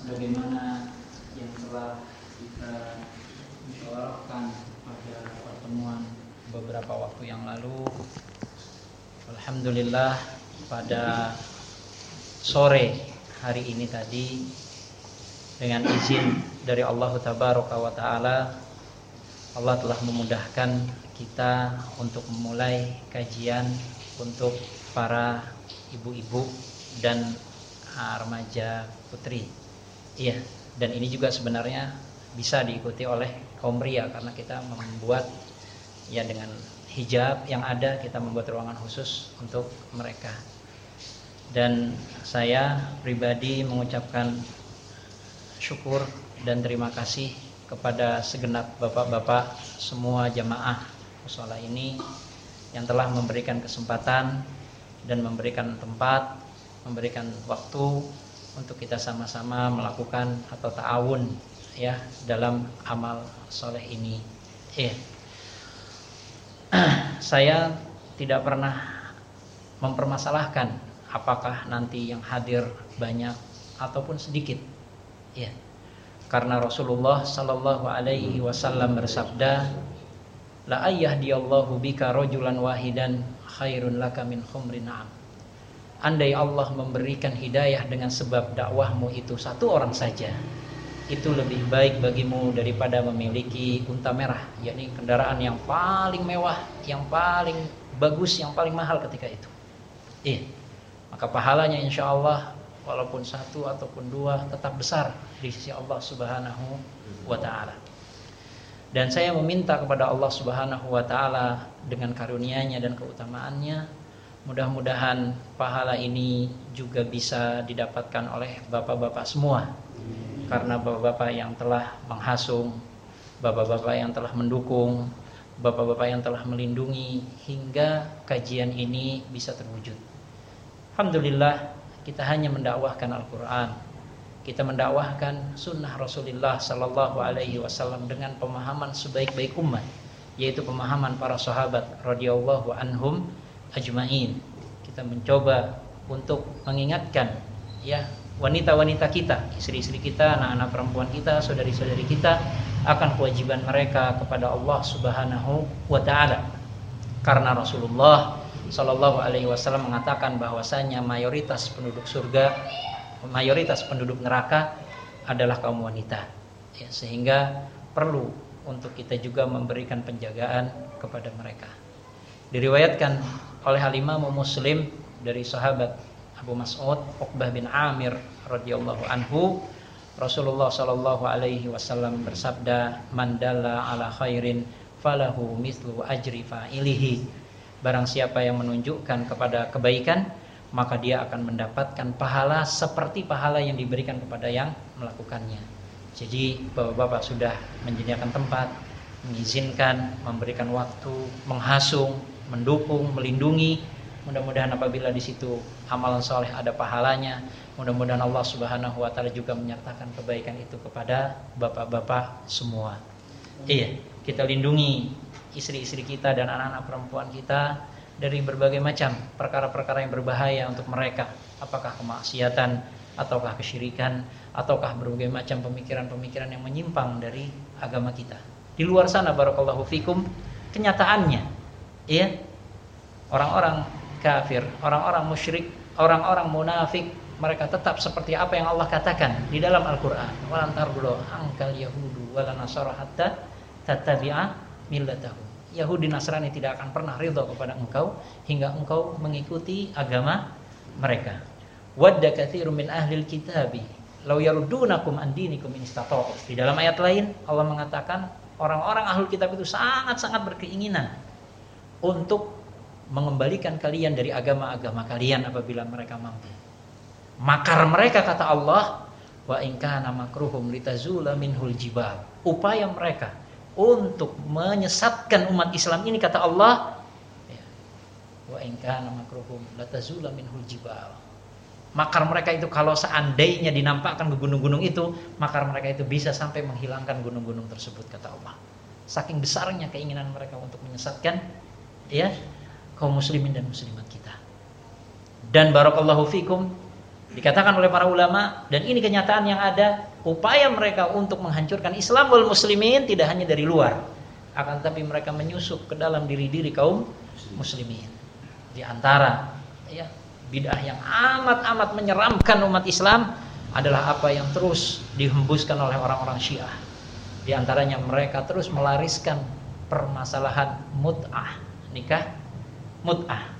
sebagaimana yang telah kita musyawarahkan pada pertemuan beberapa waktu yang lalu Alhamdulillah pada sore hari ini tadi dengan izin dari Allah Tabaraka wa taala Allah telah memudahkan kita untuk memulai kajian untuk para ibu-ibu dan remaja putri. Iya, dan ini juga sebenarnya bisa diikuti oleh kaum pria karena kita membuat ya dengan hijab yang ada kita membuat ruangan khusus untuk mereka. Dan saya pribadi mengucapkan syukur dan terima kasih kepada segenap bapak-bapak semua jamaah musola ini yang telah memberikan kesempatan dan memberikan tempat, memberikan waktu untuk kita sama-sama melakukan atau ta'awun ya dalam amal soleh ini. Eh, saya tidak pernah mempermasalahkan apakah nanti yang hadir banyak ataupun sedikit. Ya. Karena Rasulullah sallallahu alaihi wasallam bersabda, "La ayyadiyallahu bika rajulan wahidan khairun laka min khumrin na'am." Andai Allah memberikan hidayah dengan sebab dakwahmu itu satu orang saja Itu lebih baik bagimu daripada memiliki unta merah yakni kendaraan yang paling mewah Yang paling bagus, yang paling mahal ketika itu. Iya. Maka pahalanya insya Allah Walaupun satu ataupun dua tetap besar Di sisi Allah subhanahu wa ta'ala. Dan saya meminta kepada Allah subhanahu wa ta'ala Dengan karunianya dan keutamaannya Mudah-mudahan pahala ini juga bisa didapatkan oleh bapak-bapak semua. Karena bapak-bapak yang telah menghasung, bapak-bapak yang telah mendukung, bapak-bapak yang telah melindungi hingga kajian ini bisa terwujud. Alhamdulillah kita hanya mendakwahkan Al-Qur'an. Kita mendakwahkan sunnah Rasulullah sallallahu alaihi wasallam dengan pemahaman sebaik-baik umat, yaitu pemahaman para sahabat radhiyallahu anhum ajmain. Kita mencoba untuk mengingatkan ya wanita-wanita kita, istri-istri kita, anak-anak perempuan kita, saudari-saudari kita akan kewajiban mereka kepada Allah Subhanahu wa taala. Karena Rasulullah Shallallahu alaihi wasallam mengatakan bahwasanya mayoritas penduduk surga, mayoritas penduduk neraka adalah kaum wanita. Ya, sehingga perlu untuk kita juga memberikan penjagaan kepada mereka. Diriwayatkan oleh Al-Imam Muslim dari sahabat Abu Mas'ud Uqbah bin Amir radhiyallahu anhu Rasulullah sallallahu alaihi wasallam bersabda man dalla ala khairin falahu mislu ajri fa'ilihi. Barang siapa yang menunjukkan kepada kebaikan maka dia akan mendapatkan pahala seperti pahala yang diberikan kepada yang melakukannya. Jadi bapak-bapak sudah menyediakan tempat mengizinkan memberikan waktu menghasung mendukung, melindungi. Mudah-mudahan apabila di situ amalan soleh ada pahalanya, mudah-mudahan Allah Subhanahu wa taala juga menyertakan kebaikan itu kepada bapak-bapak semua. Iya, kita lindungi istri-istri kita dan anak-anak perempuan kita dari berbagai macam perkara-perkara yang berbahaya untuk mereka, apakah kemaksiatan ataukah kesyirikan ataukah berbagai macam pemikiran-pemikiran yang menyimpang dari agama kita. Di luar sana barakallahu fikum kenyataannya ya orang-orang kafir, orang-orang musyrik, orang-orang munafik mereka tetap seperti apa yang Allah katakan di dalam Al-Qur'an. Walan tardu angkal yahudu wala nasara hatta tattabi'a millatahu. Yahudi Nasrani tidak akan pernah ridho kepada engkau hingga engkau mengikuti agama mereka. Wadda katsirun min ahlil kitabi law yaruddunakum an dinikum in Di dalam ayat lain Allah mengatakan orang-orang ahlul kitab itu sangat-sangat berkeinginan untuk mengembalikan kalian dari agama-agama kalian apabila mereka mampu. Makar mereka kata Allah, wa in kana makruhum litazula minhul jibal. Upaya mereka untuk menyesatkan umat Islam ini kata Allah, ya, wa in kana makruhum latazula minhul jibal. Makar mereka itu kalau seandainya dinampakkan ke gunung-gunung itu, makar mereka itu bisa sampai menghilangkan gunung-gunung tersebut kata Allah. Saking besarnya keinginan mereka untuk menyesatkan ya kaum muslimin dan muslimat kita. Dan barakallahu fikum Dikatakan oleh para ulama dan ini kenyataan yang ada, upaya mereka untuk menghancurkan Islam wal muslimin tidak hanya dari luar, akan tetapi mereka menyusup ke dalam diri-diri kaum muslimin. Di antara ya bid'ah yang amat-amat menyeramkan umat Islam adalah apa yang terus dihembuskan oleh orang-orang Syiah. Di antaranya mereka terus melariskan permasalahan mut'ah, nikah mut'ah.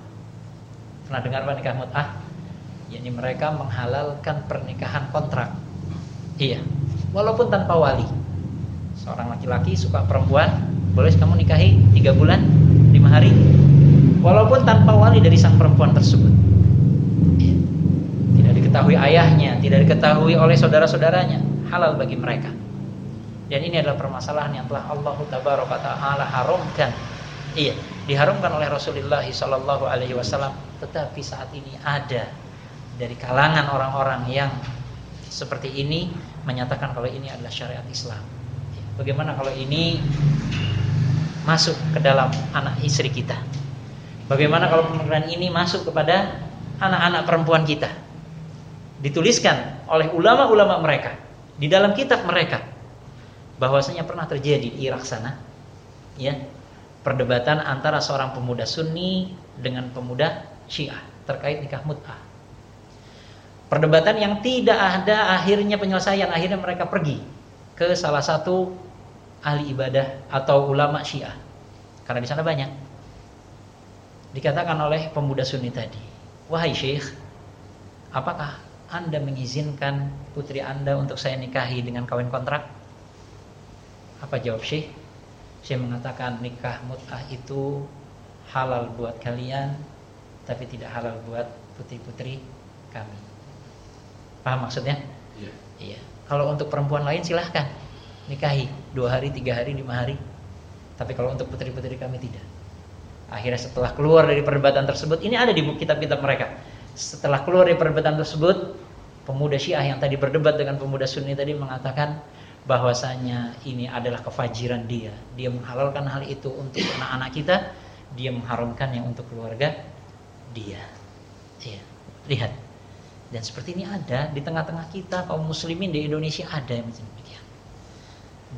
Pernah dengar apa nikah mut'ah? yakni mereka menghalalkan pernikahan kontrak. Iya, walaupun tanpa wali. Seorang laki-laki suka perempuan, boleh kamu nikahi tiga bulan, lima hari, walaupun tanpa wali dari sang perempuan tersebut. Iya. Tidak diketahui ayahnya, tidak diketahui oleh saudara-saudaranya, halal bagi mereka. Dan ini adalah permasalahan yang telah Allah Taala haramkan. Iya, diharamkan oleh Rasulullah Sallallahu Alaihi Wasallam. Tetapi saat ini ada dari kalangan orang-orang yang seperti ini menyatakan kalau ini adalah syariat Islam. Bagaimana kalau ini masuk ke dalam anak istri kita? Bagaimana kalau pemikiran ini masuk kepada anak-anak perempuan kita? Dituliskan oleh ulama-ulama mereka di dalam kitab mereka bahwasanya pernah terjadi di Irak sana ya perdebatan antara seorang pemuda Sunni dengan pemuda Syiah terkait nikah mut'ah Perdebatan yang tidak ada akhirnya penyelesaian, akhirnya mereka pergi ke salah satu ahli ibadah atau ulama Syiah. Karena di sana banyak. Dikatakan oleh pemuda Sunni tadi, "Wahai Syekh, apakah Anda mengizinkan putri Anda untuk saya nikahi dengan kawin kontrak?" Apa jawab Syekh? Syekh mengatakan nikah mut'ah itu halal buat kalian tapi tidak halal buat putri-putri kami. Paham maksudnya? Iya. Iya. Kalau untuk perempuan lain silahkan nikahi dua hari, tiga hari, lima hari. Tapi kalau untuk putri-putri kami tidak. Akhirnya setelah keluar dari perdebatan tersebut, ini ada di kitab-kitab mereka. Setelah keluar dari perdebatan tersebut, pemuda Syiah yang tadi berdebat dengan pemuda Sunni tadi mengatakan bahwasanya ini adalah kefajiran dia. Dia menghalalkan hal itu untuk anak-anak kita, dia mengharamkannya untuk keluarga dia. Iya. Lihat dan seperti ini ada di tengah-tengah kita kaum muslimin di Indonesia ada yang macam demikian.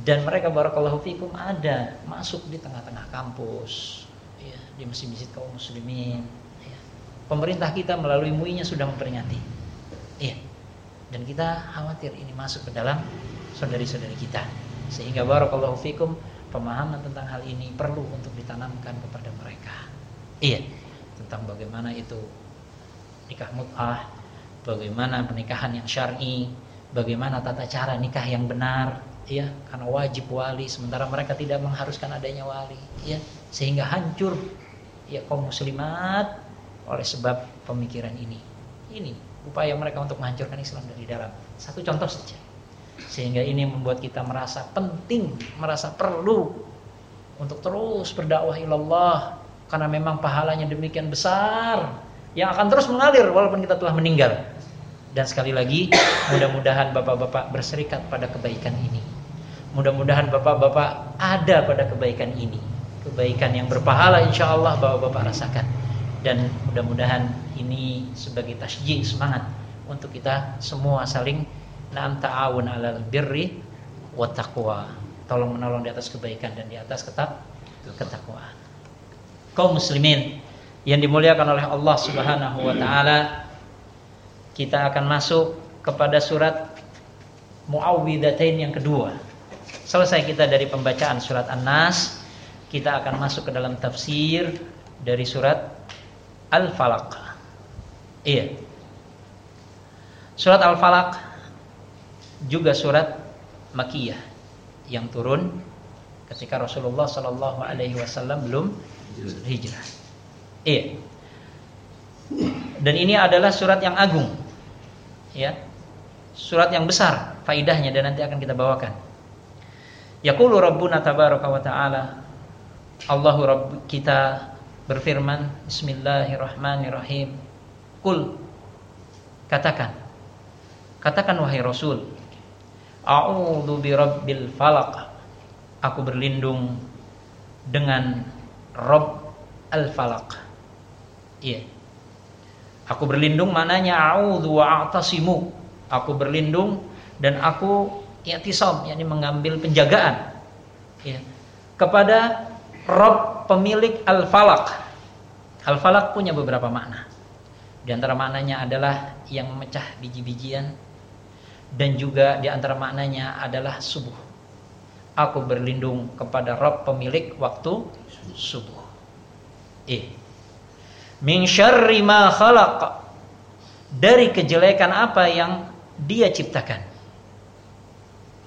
Dan mereka barakallahu fikum ada masuk di tengah-tengah kampus, ya, di masjid-masjid kaum muslimin. Ya. Pemerintah kita melalui MUI-nya sudah memperingati. Iya. Dan kita khawatir ini masuk ke dalam saudari-saudari kita. Sehingga barakallahu fikum pemahaman tentang hal ini perlu untuk ditanamkan kepada mereka. Iya, tentang bagaimana itu nikah mut'ah, bagaimana pernikahan yang syar'i, bagaimana tata cara nikah yang benar, ya, karena wajib wali sementara mereka tidak mengharuskan adanya wali, ya, sehingga hancur ya kaum muslimat oleh sebab pemikiran ini. Ini upaya mereka untuk menghancurkan Islam dari dalam. Satu contoh saja. Sehingga ini membuat kita merasa penting, merasa perlu untuk terus berdakwah ilallah karena memang pahalanya demikian besar yang akan terus mengalir walaupun kita telah meninggal. Dan sekali lagi, mudah-mudahan bapak-bapak berserikat pada kebaikan ini. Mudah-mudahan bapak-bapak ada pada kebaikan ini. Kebaikan yang berpahala insya Allah bapak-bapak rasakan. Dan mudah-mudahan ini sebagai tasjih semangat untuk kita semua saling na'am ta'awun alal birri wa taqwa. Tolong menolong di atas kebaikan dan di atas ketak ketakwaan. Kaum muslimin yang dimuliakan oleh Allah Subhanahu wa taala, kita akan masuk kepada surat Muawwidatain yang kedua. Selesai kita dari pembacaan surat An-Nas, kita akan masuk ke dalam tafsir dari surat Al-Falaq. Iya. Surat Al-Falaq juga surat Makiyah yang turun ketika Rasulullah Shallallahu alaihi wasallam belum hijrah. Iya. Dan ini adalah surat yang agung. Ya. Surat yang besar faidahnya dan nanti akan kita bawakan. Yaqulu Rabbuna tabaraka wa ta'ala Allahu Rabb kita berfirman Bismillahirrahmanirrahim Kul Katakan Katakan wahai Rasul A'udhu birabbil falaq Aku berlindung Dengan Rabb al-falaq Iya. Aku berlindung mananya a'udzu wa a'tasimu. Aku berlindung dan aku i'tisam yakni mengambil penjagaan ya kepada Rob pemilik Al-Falak. Al-Falak punya beberapa makna. Di antara maknanya adalah yang memecah biji-bijian dan juga di antara maknanya adalah subuh. Aku berlindung kepada Rob pemilik waktu subuh. Eh. Min syarri ma khalaq. Dari kejelekan apa yang dia ciptakan.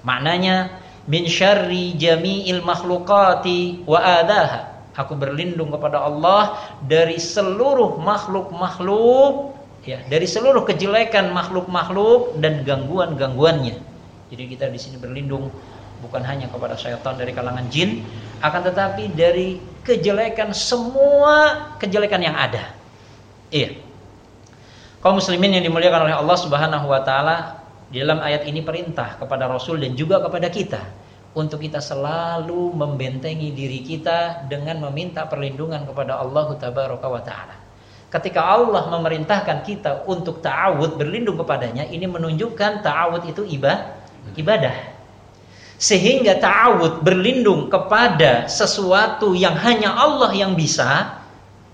Maknanya min syarri jami'il makhluqati wa adaha Aku berlindung kepada Allah dari seluruh makhluk-makhluk ya, dari seluruh kejelekan makhluk-makhluk dan gangguan-gangguannya. Jadi kita di sini berlindung bukan hanya kepada syaitan dari kalangan jin, akan tetapi dari kejelekan semua kejelekan yang ada. Iya. Kaum muslimin yang dimuliakan oleh Allah Subhanahu wa taala, di dalam ayat ini perintah kepada Rasul dan juga kepada kita untuk kita selalu membentengi diri kita dengan meminta perlindungan kepada Allah Tabaraka taala. Ketika Allah memerintahkan kita untuk ta'awud berlindung kepadanya, ini menunjukkan ta'awud itu ibadah. Sehingga ta'awud berlindung kepada sesuatu yang hanya Allah yang bisa,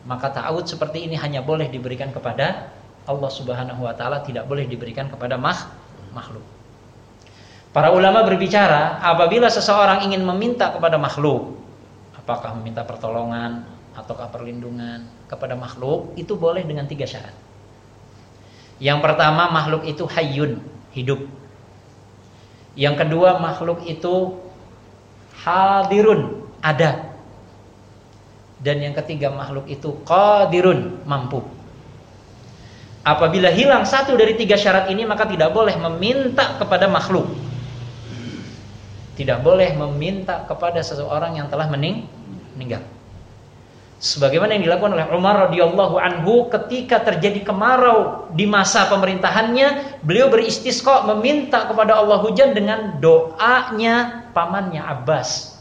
maka ta'awud seperti ini hanya boleh diberikan kepada Allah Subhanahu wa taala, tidak boleh diberikan kepada makhluk. Para ulama berbicara apabila seseorang ingin meminta kepada makhluk, apakah meminta pertolongan ataukah perlindungan kepada makhluk, itu boleh dengan tiga syarat. Yang pertama makhluk itu hayyun, hidup. Yang kedua makhluk itu hadirun, ada. Dan yang ketiga makhluk itu qadirun, mampu. Apabila hilang satu dari tiga syarat ini maka tidak boleh meminta kepada makhluk tidak boleh meminta kepada seseorang yang telah mening meninggal. Sebagaimana yang dilakukan oleh Umar radhiyallahu anhu ketika terjadi kemarau di masa pemerintahannya, beliau beristisqa meminta kepada Allah hujan dengan doanya pamannya Abbas.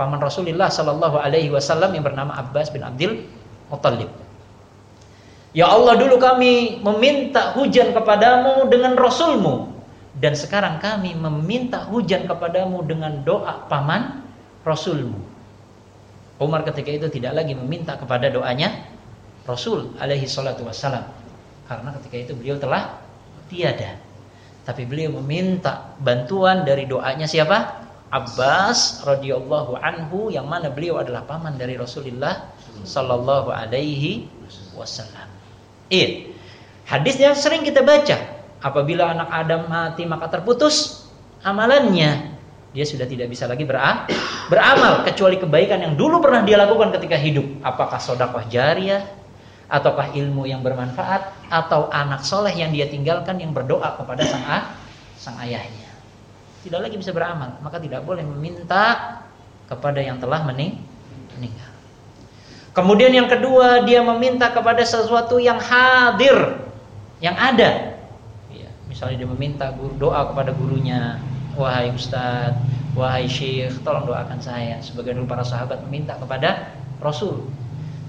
Paman Rasulullah sallallahu alaihi wasallam yang bernama Abbas bin Abdul Muttalib. Ya Allah dulu kami meminta hujan kepadamu dengan Rasulmu dan sekarang kami meminta hujan kepadamu dengan doa paman Rasulmu. Umar ketika itu tidak lagi meminta kepada doanya Rasul alaihi salatu wassalam. Karena ketika itu beliau telah tiada. Tapi beliau meminta bantuan dari doanya siapa? Abbas radhiyallahu anhu yang mana beliau adalah paman dari Rasulullah sallallahu alaihi wasallam. Iya. Hadis yang sering kita baca Apabila anak Adam mati maka terputus amalannya. Dia sudah tidak bisa lagi beramal kecuali kebaikan yang dulu pernah dia lakukan ketika hidup. Apakah sodakoh jariah, ataukah ilmu yang bermanfaat, atau anak soleh yang dia tinggalkan yang berdoa kepada sang, sang ayahnya. Tidak lagi bisa beramal, maka tidak boleh meminta kepada yang telah mening meninggal. Kemudian yang kedua dia meminta kepada sesuatu yang hadir, yang ada. Misalnya dia meminta doa kepada gurunya, wahai ustadz, wahai syekh, tolong doakan saya. Sebagian dulu para sahabat meminta kepada Rasul.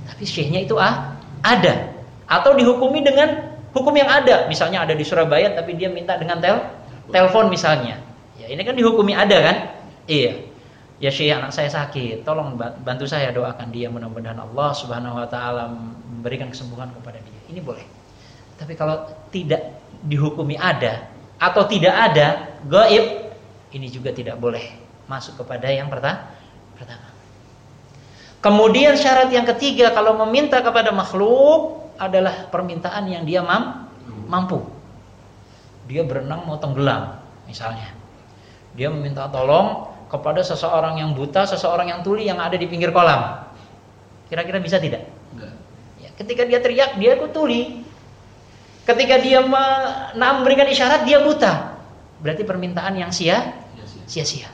Tapi syekhnya itu ah ada atau dihukumi dengan hukum yang ada. Misalnya ada di Surabaya tapi dia minta dengan tel telepon misalnya. Ya, ini kan dihukumi ada kan? Iya. Ya Syekh anak saya sakit, tolong bantu saya doakan dia mudah-mudahan Allah Subhanahu wa taala memberikan kesembuhan kepada dia. Ini boleh. Tapi kalau tidak dihukumi ada atau tidak ada gaib ini juga tidak boleh masuk kepada yang pertama. Kemudian syarat yang ketiga kalau meminta kepada makhluk adalah permintaan yang dia mampu. Dia berenang mau tenggelam misalnya. Dia meminta tolong kepada seseorang yang buta, seseorang yang tuli yang ada di pinggir kolam. Kira-kira bisa tidak? Enggak. Ya, ketika dia teriak, dia tuli. Ketika dia memberikan isyarat dia buta. Berarti permintaan yang sia sia-sia.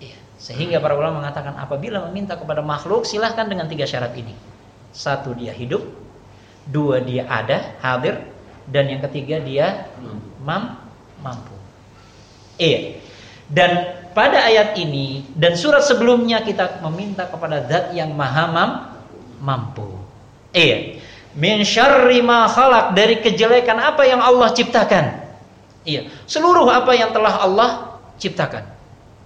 Iya. Sehingga para ulama mengatakan apabila meminta kepada makhluk silahkan dengan tiga syarat ini. Satu dia hidup, dua dia ada, hadir, dan yang ketiga dia mam mampu. Iya. Dan pada ayat ini dan surat sebelumnya kita meminta kepada zat yang maha mam mampu. Iya. min syarri ma khalaq dari kejelekan apa yang Allah ciptakan. Iya, seluruh apa yang telah Allah ciptakan.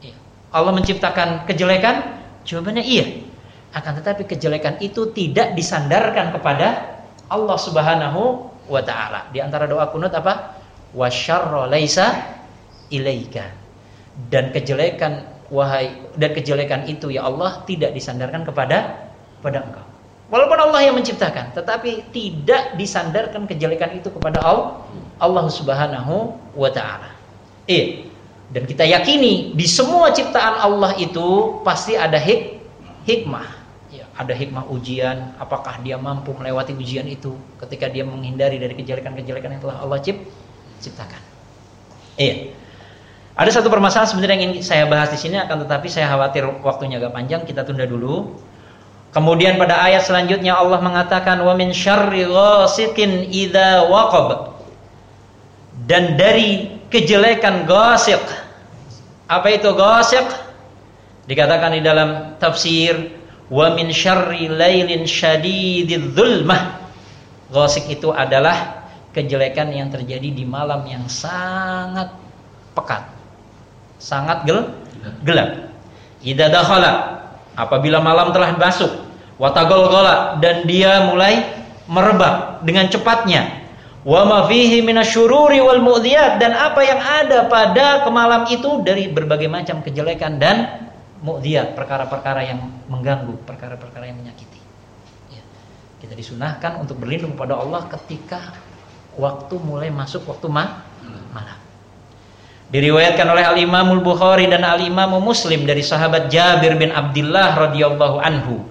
Iya. Allah menciptakan kejelekan? Jawabannya iya. Akan tetapi kejelekan itu tidak disandarkan kepada Allah Subhanahu wa taala. Di antara doa kunut apa? Wasyarra laisa ilaika. Dan kejelekan wahai dan kejelekan itu ya Allah tidak disandarkan kepada pada engkau. Walaupun Allah yang menciptakan, tetapi tidak disandarkan kejelekan itu kepada Allah, Allah Subhanahu wa taala. Eh, dan kita yakini di semua ciptaan Allah itu pasti ada hik hikmah. Ya, ada hikmah ujian, apakah dia mampu melewati ujian itu ketika dia menghindari dari kejelekan-kejelekan yang telah Allah cip, ciptakan. Iya. Ada satu permasalahan sebenarnya yang ingin saya bahas di sini akan tetapi saya khawatir waktunya agak panjang, kita tunda dulu. Kemudian pada ayat selanjutnya Allah mengatakan wa min syarri ghasiqin idza waqab. Dan dari kejelekan ghasiq. Apa itu ghasiq? Dikatakan di dalam tafsir wa min syarri lailin syadididz zulmah. Ghasiq itu adalah kejelekan yang terjadi di malam yang sangat pekat. Sangat gel gelap. Idza dakhala Apabila malam telah masuk, watagol dan dia mulai merebak dengan cepatnya. Wa ma fihi minasyururi wal mu'diyat dan apa yang ada pada kemalam itu dari berbagai macam kejelekan dan mu'diyat, perkara-perkara yang mengganggu, perkara-perkara yang menyakiti. Ya. Kita disunahkan untuk berlindung pada Allah ketika waktu mulai masuk waktu ma malam. Diriwayatkan oleh Al-Imamul Bukhari dan Al-Imamu Muslim dari sahabat Jabir bin Abdullah radhiyallahu anhu.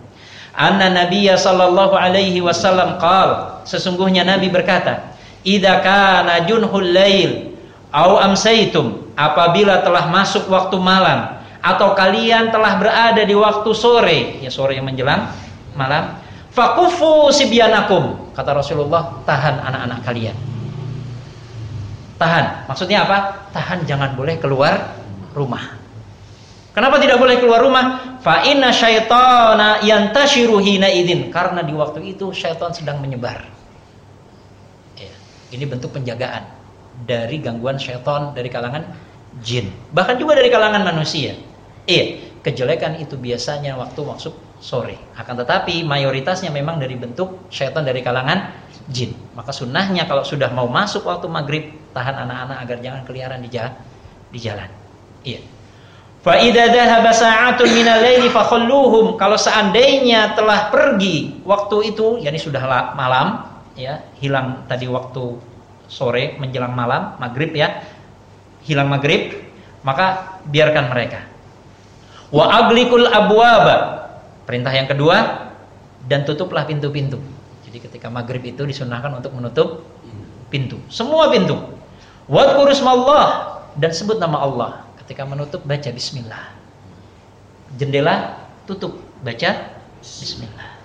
Anna Nabiya sallallahu alaihi wasallam qal, sesungguhnya Nabi berkata, "Idza kana junhul lail au amsaitum, apabila telah masuk waktu malam atau kalian telah berada di waktu sore, ya sore yang menjelang malam, fakufu sibyanakum," kata Rasulullah, tahan anak-anak kalian Tahan. Maksudnya apa? Tahan jangan boleh keluar rumah. Kenapa tidak boleh keluar rumah? Fa inna syaitana yantashiru hina idin. Karena di waktu itu syaitan sedang menyebar. Ini bentuk penjagaan dari gangguan syaitan dari kalangan jin. Bahkan juga dari kalangan manusia. Iya, kejelekan itu biasanya waktu masuk sore. Akan tetapi mayoritasnya memang dari bentuk syaitan dari kalangan jin. Maka sunnahnya kalau sudah mau masuk waktu maghrib tahan anak-anak agar jangan keliaran di jalan. Di jalan. Iya. Fa idza dhahaba sa'atun minal laili. Kalau seandainya telah pergi waktu itu, yakni sudah malam, ya, hilang tadi waktu sore menjelang malam, maghrib ya. Hilang maghrib, maka biarkan mereka. Wa aglikul abwaba. Perintah yang kedua dan tutuplah pintu-pintu. Jadi ketika maghrib itu disunahkan untuk menutup pintu, semua pintu. Wadkurusmallah dan sebut nama Allah. Ketika menutup baca bismillah. Jendela tutup baca bismillah.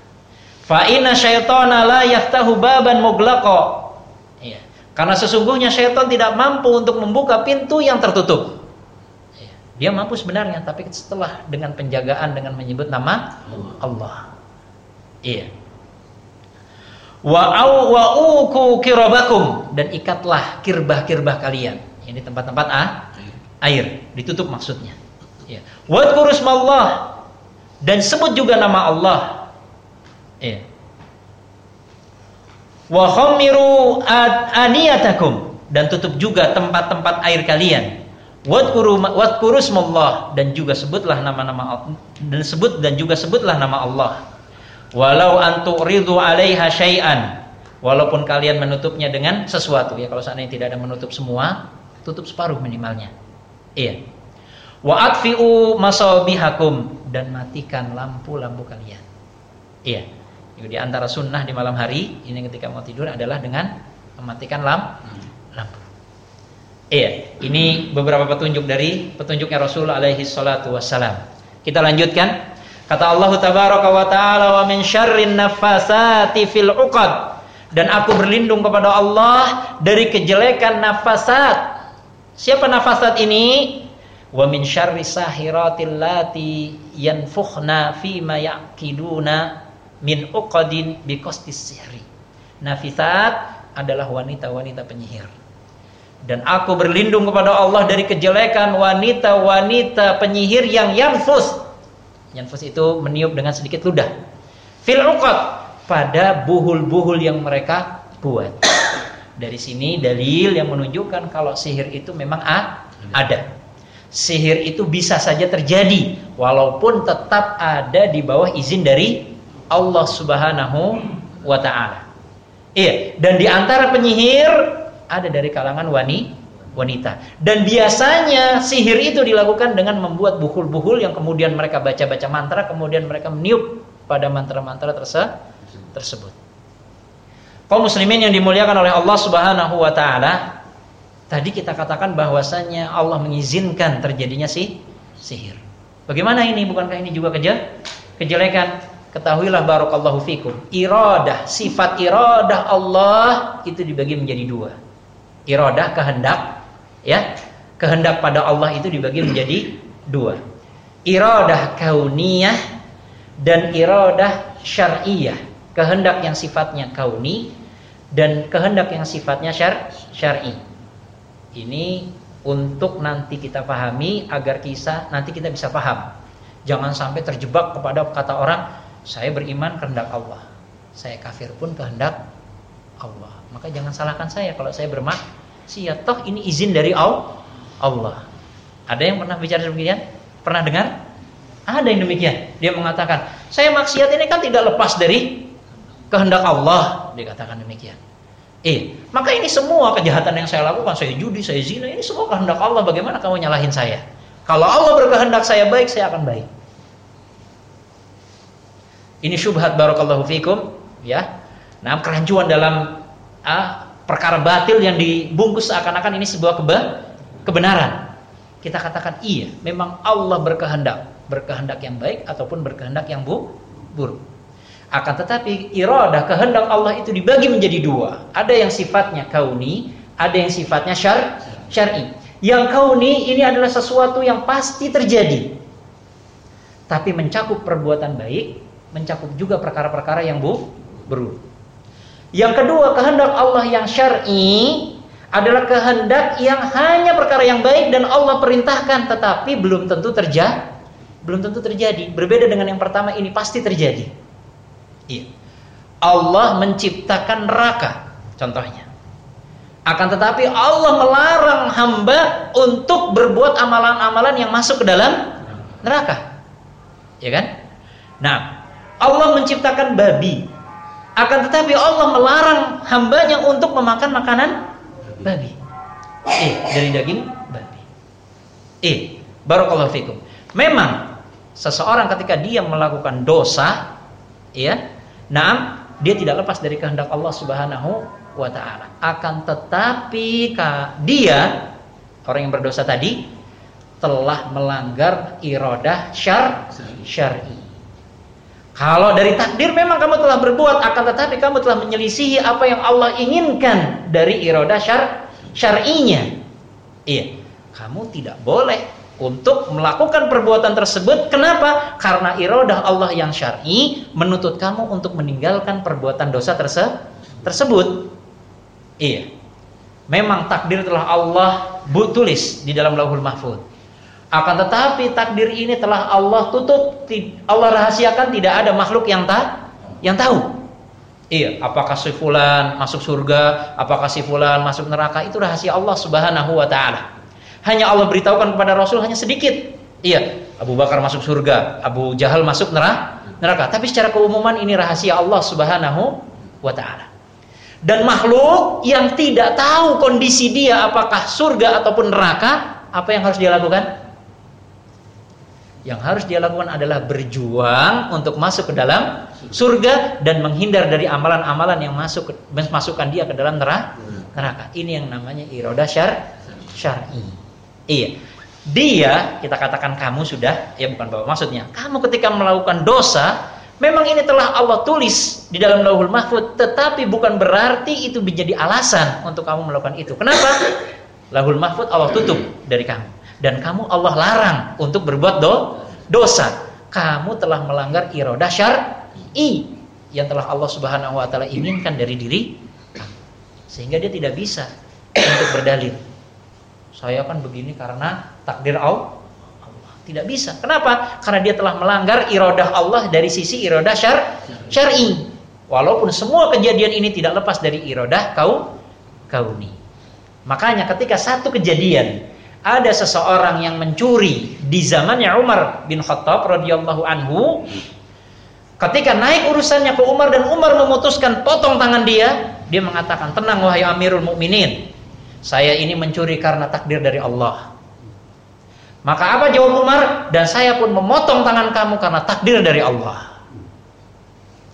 Fa inna syaitana la yaftahu baban mughlaqa. Iya. Karena sesungguhnya syaitan tidak mampu untuk membuka pintu yang tertutup. Iya. Dia mampu sebenarnya, tapi setelah dengan penjagaan dengan menyebut nama Allah. Iya wa au wa uku kirabakum dan ikatlah kirbah-kirbah kalian. Ini tempat-tempat ah, air, ditutup maksudnya. Ya. Wadkurusmallah dan sebut juga nama Allah. Ya. Wa khamiru aniyatakum. Dan tutup juga tempat-tempat air kalian. Wadkuru wadkurusmallah dan juga sebutlah nama-nama dan sebut dan juga sebutlah nama Allah. Walau antu ridu alaiha syai'an. Walaupun kalian menutupnya dengan sesuatu. Ya kalau seandainya tidak ada menutup semua tutup separuh minimalnya. Iya. Wa atfi'u masabihakum. Dan matikan lampu-lampu kalian. Iya di antara sunnah di malam hari ini ketika mau tidur adalah dengan mematikan lamp lampu iya ini beberapa petunjuk dari petunjuknya Rasul alaihi salatu wassalam kita lanjutkan Kata Allah tabaraka wa taala wa min syarrin nafasati fil uqad. Dan aku berlindung kepada Allah dari kejelekan nafasat. Siapa nafasat ini? Wa min syarri sahiratil lati yanfukhna fi ma yaqiduna min uqadin biqastis sihri. nafisat adalah wanita-wanita penyihir. Dan aku berlindung kepada Allah dari kejelekan wanita-wanita penyihir yang yanfus. Yanfus itu meniup dengan sedikit ludah. Fil pada buhul-buhul yang mereka buat. Dari sini dalil yang menunjukkan kalau sihir itu memang ada. Sihir itu bisa saja terjadi walaupun tetap ada di bawah izin dari Allah Subhanahu wa taala. Iya, dan di antara penyihir ada dari kalangan wani, wanita. Dan biasanya sihir itu dilakukan dengan membuat buhul-buhul yang kemudian mereka baca-baca mantra, kemudian mereka meniup pada mantra-mantra tersebut. Kaum muslimin yang dimuliakan oleh Allah Subhanahu wa taala, tadi kita katakan bahwasanya Allah mengizinkan terjadinya si sihir. Bagaimana ini? Bukankah ini juga keje kejelekan? Ketahuilah barakallahu fikum, iradah, sifat iradah Allah itu dibagi menjadi dua. Iradah kehendak, ya. Kehendak pada Allah itu dibagi menjadi dua. Iradah kauniyah dan iradah syar'iyah. Kehendak yang sifatnya kauni dan kehendak yang sifatnya syar syar'i. Ini untuk nanti kita pahami agar kisah nanti kita bisa paham. Jangan sampai terjebak kepada kata orang saya beriman kehendak Allah. Saya kafir pun kehendak Allah. Maka jangan salahkan saya kalau saya bermaksiat. Toh ini izin dari Allah. Ada yang pernah bicara demikian? Pernah dengar? Ada yang demikian. Dia mengatakan, saya maksiat ini kan tidak lepas dari kehendak Allah. Dia katakan demikian. Eh, maka ini semua kejahatan yang saya lakukan, saya judi, saya zina, ini semua kehendak Allah. Bagaimana kamu nyalahin saya? Kalau Allah berkehendak saya baik, saya akan baik. Ini syubhat barakallahu fikum, ya. Nah, kerancuan dalam uh, perkara batil yang dibungkus seakan-akan ini sebuah keba kebenaran. Kita katakan iya, memang Allah berkehendak, berkehendak yang baik ataupun berkehendak yang bu buruk. Akan tetapi iradah kehendak Allah itu dibagi menjadi dua. Ada yang sifatnya kauni, ada yang sifatnya syar syar'i. Yang kauni ini adalah sesuatu yang pasti terjadi. Tapi mencakup perbuatan baik mencakup juga perkara-perkara yang bu buruk. Yang kedua, kehendak Allah yang syar'i adalah kehendak yang hanya perkara yang baik dan Allah perintahkan tetapi belum tentu terjadi. Belum tentu terjadi. Berbeda dengan yang pertama ini pasti terjadi. Iya. Allah menciptakan neraka contohnya. Akan tetapi Allah melarang hamba untuk berbuat amalan-amalan yang masuk ke dalam neraka. Ya kan? Nah, Allah menciptakan babi. Akan tetapi Allah melarang hambanya untuk memakan makanan babi. Eh, dari daging babi. Eh, barakallahu fikum. Memang seseorang ketika dia melakukan dosa, ya, nah, dia tidak lepas dari kehendak Allah Subhanahu wa taala. Akan tetapi dia orang yang berdosa tadi telah melanggar iradah syar syar'i. Kalau dari takdir memang kamu telah berbuat akan tetapi kamu telah menyelisihi apa yang Allah inginkan dari iroda syar syar'inya. Iya. Kamu tidak boleh untuk melakukan perbuatan tersebut. Kenapa? Karena irodah Allah yang syar'i menuntut kamu untuk meninggalkan perbuatan dosa terse tersebut. Iya. Memang takdir telah Allah tulis di dalam Lauhul Mahfud. Akan tetapi takdir ini telah Allah tutup, Allah rahasiakan tidak ada makhluk yang tak yang tahu. Iya, apakah si fulan masuk surga, apakah si fulan masuk neraka itu rahasia Allah Subhanahu wa taala. Hanya Allah beritahukan kepada Rasul hanya sedikit. Iya, Abu Bakar masuk surga, Abu Jahal masuk neraka. Neraka, tapi secara keumuman ini rahasia Allah Subhanahu wa taala. Dan makhluk yang tidak tahu kondisi dia apakah surga ataupun neraka, apa yang harus dia lakukan? Yang harus dia lakukan adalah berjuang untuk masuk ke dalam surga dan menghindar dari amalan-amalan yang masuk masukkan dia ke dalam neraka. Ini yang namanya iroda syar syar'i. Iya. Dia kita katakan kamu sudah ya bukan bawa maksudnya. Kamu ketika melakukan dosa memang ini telah Allah tulis di dalam Lauhul Mahfud tetapi bukan berarti itu menjadi alasan untuk kamu melakukan itu. Kenapa? Lauhul Mahfud Allah tutup dari kamu dan kamu Allah larang untuk berbuat do dosa. Kamu telah melanggar irodah syar'i. yang telah Allah Subhanahu wa taala inginkan dari diri sehingga dia tidak bisa untuk berdalil. Saya kan begini karena takdir Allah. Tidak bisa. Kenapa? Karena dia telah melanggar iradah Allah dari sisi iradah syar. Walaupun semua kejadian ini tidak lepas dari iradah kau kauni. Makanya ketika satu kejadian ada seseorang yang mencuri di zamannya Umar bin Khattab radhiyallahu anhu. Ketika naik urusannya ke Umar dan Umar memutuskan potong tangan dia dia mengatakan tenang wahai Amirul Mukminin saya ini mencuri karena takdir dari Allah. Maka apa jawab Umar? Dan saya pun memotong tangan kamu karena takdir dari Allah.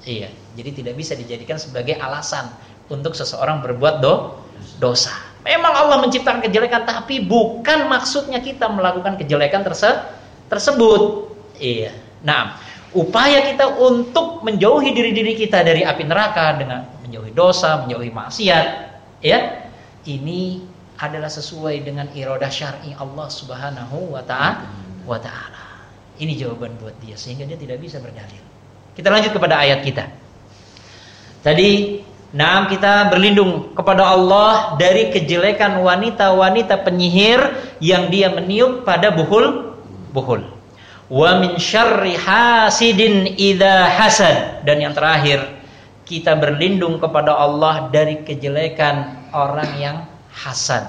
Iya jadi tidak bisa dijadikan sebagai alasan untuk seseorang berbuat do dosa. Memang Allah menciptakan kejelekan tapi bukan maksudnya kita melakukan kejelekan terse tersebut. Iya. Nah, upaya kita untuk menjauhi diri-diri kita dari api neraka dengan menjauhi dosa, menjauhi maksiat, ya. Ini adalah sesuai dengan iroda syar'i Allah Subhanahu wa taala. Ini jawaban buat dia sehingga dia tidak bisa berdalil. Kita lanjut kepada ayat kita. Tadi Nah, kita berlindung kepada Allah dari kejelekan wanita-wanita penyihir yang dia meniup pada buhul buhul. Wa min syarri hasidin idza hasad. Dan yang terakhir, kita berlindung kepada Allah dari kejelekan orang yang hasad.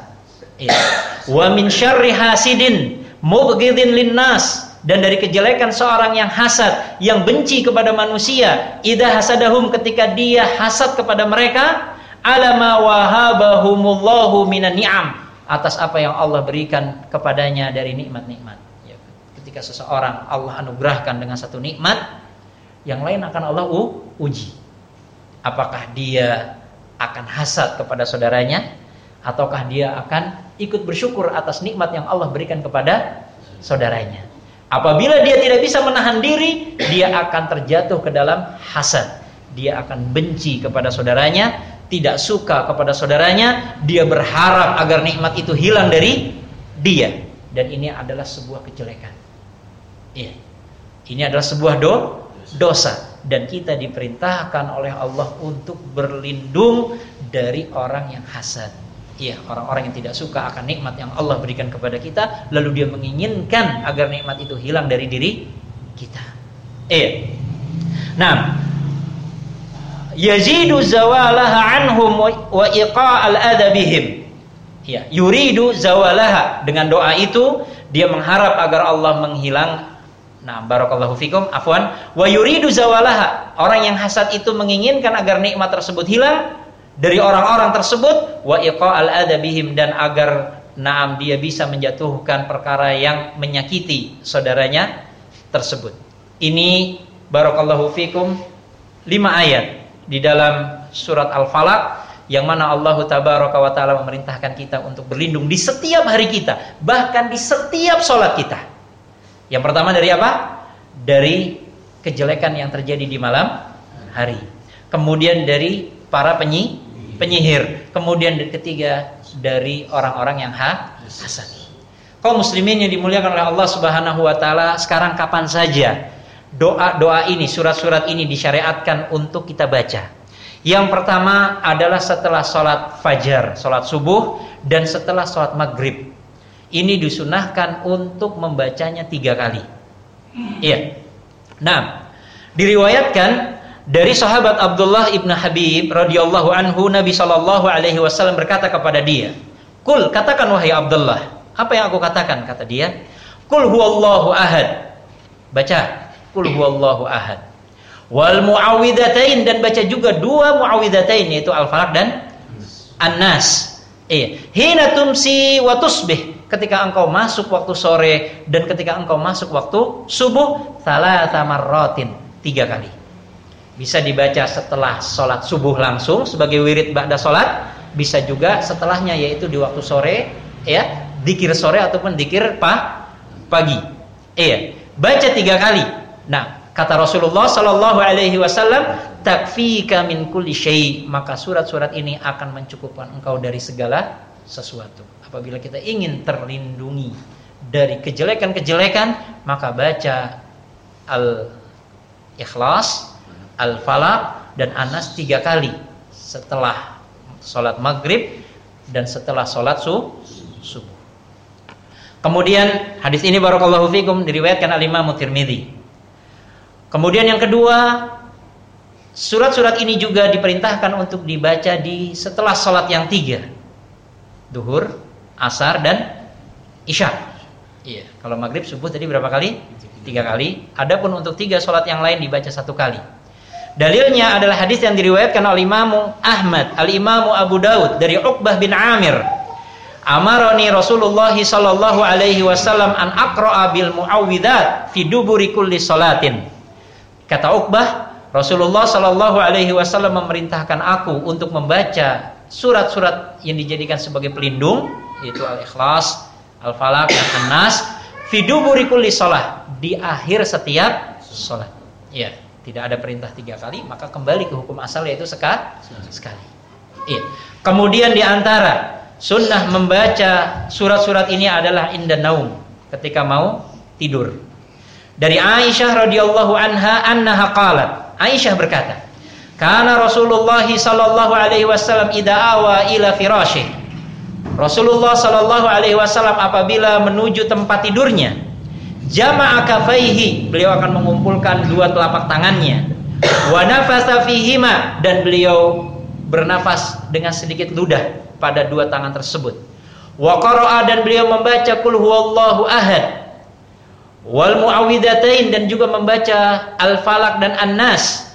Ya. Wa min syarri hasidin mubghidin linnas dan dari kejelekan seorang yang hasad, yang benci kepada manusia, idza hasadahum ketika dia hasad kepada mereka, alama wahabahumullahu minan ni'am atas apa yang Allah berikan kepadanya dari nikmat-nikmat. Ya, ketika seseorang Allah anugerahkan dengan satu nikmat, yang lain akan Allah uji. Apakah dia akan hasad kepada saudaranya ataukah dia akan ikut bersyukur atas nikmat yang Allah berikan kepada saudaranya. Apabila dia tidak bisa menahan diri, dia akan terjatuh ke dalam hasad. Dia akan benci kepada saudaranya, tidak suka kepada saudaranya, dia berharap agar nikmat itu hilang dari dia. Dan ini adalah sebuah kejelekan. Iya. Ini adalah sebuah do, dosa dan kita diperintahkan oleh Allah untuk berlindung dari orang yang hasad. Iya, orang-orang yang tidak suka akan nikmat yang Allah berikan kepada kita, lalu dia menginginkan agar nikmat itu hilang dari diri kita. Eh. Nah, yazidu zawalaha anhum wa iqa'al adabihim. Ya, yuridu zawalaha dengan doa itu dia mengharap agar Allah menghilang Nah, barakallahu fikum, afwan, wa yuridu zawalaha. Orang yang hasad itu menginginkan agar nikmat tersebut hilang, dari orang-orang tersebut wa iqa'al adabihim dan agar naam dia bisa menjatuhkan perkara yang menyakiti saudaranya tersebut. Ini barakallahu fikum lima ayat di dalam surat Al-Falaq yang mana Allah tabaraka wa taala memerintahkan kita untuk berlindung di setiap hari kita, bahkan di setiap sholat kita. Yang pertama dari apa? Dari kejelekan yang terjadi di malam hari. Kemudian dari para penyi penyihir. Kemudian ketiga dari orang-orang yang ha hasad. Kaum muslimin yang dimuliakan oleh Allah Subhanahu wa taala, sekarang kapan saja doa-doa ini, surat-surat ini disyariatkan untuk kita baca. Yang pertama adalah setelah sholat fajar, sholat subuh, dan setelah sholat maghrib. Ini disunahkan untuk membacanya tiga kali. Iya. Nah, diriwayatkan dari sahabat Abdullah ibn Habib radhiyallahu anhu Nabi Shallallahu alaihi wasallam berkata kepada dia, "Kul katakan wahai Abdullah, apa yang aku katakan?" kata dia, "Kul huwallahu ahad." Baca, "Kul huwallahu ahad." Wal muawwidatain dan baca juga dua muawwidatain yaitu Al-Falaq dan An-Nas. Iya, hina tumsi wa tusbih ketika engkau masuk waktu sore dan ketika engkau masuk waktu subuh salah marratin tiga kali bisa dibaca setelah sholat subuh langsung sebagai wirid ba'da sholat. Bisa juga setelahnya yaitu di waktu sore. ya Dikir sore ataupun dikir pa, pagi. Iya. Baca tiga kali. Nah, kata Rasulullah Sallallahu Alaihi Wasallam, takfika min kulli syai. Maka surat-surat ini akan mencukupkan engkau dari segala sesuatu. Apabila kita ingin terlindungi dari kejelekan-kejelekan, maka baca al-ikhlas Al-Falaq dan Anas tiga kali setelah sholat maghrib dan setelah sholat su subuh. Kemudian hadis ini barakallahu fikum diriwayatkan oleh Imam Tirmidzi. Kemudian yang kedua, surat-surat ini juga diperintahkan untuk dibaca di setelah sholat yang tiga, duhur, asar dan isya. Iya. Kalau maghrib subuh tadi berapa kali? Tiga kali. Adapun untuk tiga sholat yang lain dibaca satu kali. Dalilnya adalah hadis yang diriwayatkan oleh Imam Ahmad, Al Imam Abu Daud dari Uqbah bin Amir. Amaroni Rasulullah sallallahu alaihi wasallam an aqra'a bil muawwidzat fi duburi kulli salatin. Kata Uqbah, Rasulullah sallallahu alaihi wasallam memerintahkan aku untuk membaca surat-surat yang dijadikan sebagai pelindung yaitu Al-Ikhlas, Al-Falaq An-Nas fi duburi kulli salah di akhir setiap salat. Ya, tidak ada perintah tiga kali, maka kembali ke hukum asal yaitu sekali. sekali. Iya. Kemudian di antara sunnah membaca surat-surat ini adalah inda naum ketika mau tidur. Dari Aisyah radhiyallahu anha annaha qalat. Aisyah berkata, "Kana Rasulullah sallallahu alaihi wasallam idza awa ila firashih Rasulullah Shallallahu Alaihi Wasallam apabila menuju tempat tidurnya, jama'a beliau akan mengumpulkan dua telapak tangannya, wa nafasa fihima dan beliau bernafas dengan sedikit ludah pada dua tangan tersebut. Wa qara'a dan beliau membaca kul huwallahu ahad wal muawwidatain dan juga membaca al-falaq dan an-nas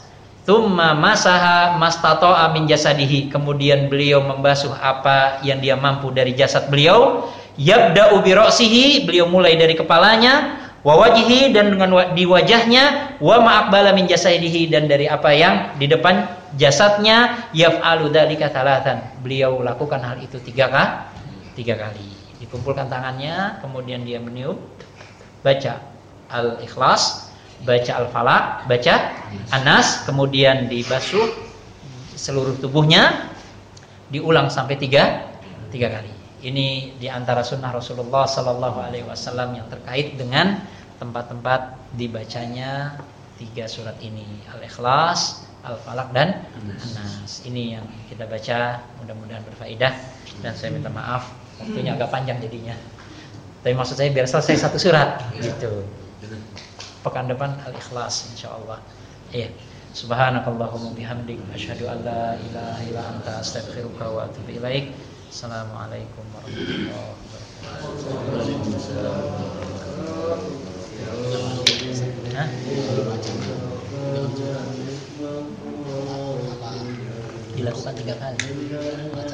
Tumma masaha mastato'a min jasadihi. Kemudian beliau membasuh apa yang dia mampu dari jasad beliau. Yabda'u bi beliau mulai dari kepalanya, wa wajhihi dan dengan di wajahnya, wa ma'aqbala min jasadihi dan dari apa yang di depan jasadnya, yaf'alu dzalika talatan. Beliau lakukan hal itu tiga kali. Tiga kali. Dikumpulkan tangannya, kemudian dia meniup, baca al-ikhlas, baca Al-Falaq, baca Anas, kemudian dibasuh seluruh tubuhnya, diulang sampai tiga, tiga kali. Ini di antara sunnah Rasulullah Sallallahu Alaihi Wasallam yang terkait dengan tempat-tempat dibacanya tiga surat ini Al-Ikhlas, Al-Falaq dan Anas. Ini yang kita baca, mudah-mudahan berfaedah dan saya minta maaf waktunya agak panjang jadinya. Tapi maksud saya biar selesai satu surat gitu pekan depan al-ikhlas insyaallah. Iya. Subhanakallahumma bihamdik asyhadu an la ilaha illa anta astaghfiruka wa atubu ilaik. Assalamualaikum warahmatullahi wabarakatuh. Dilakukan tiga kali.